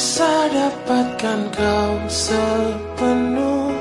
bisa dapatkan kau sepenuh.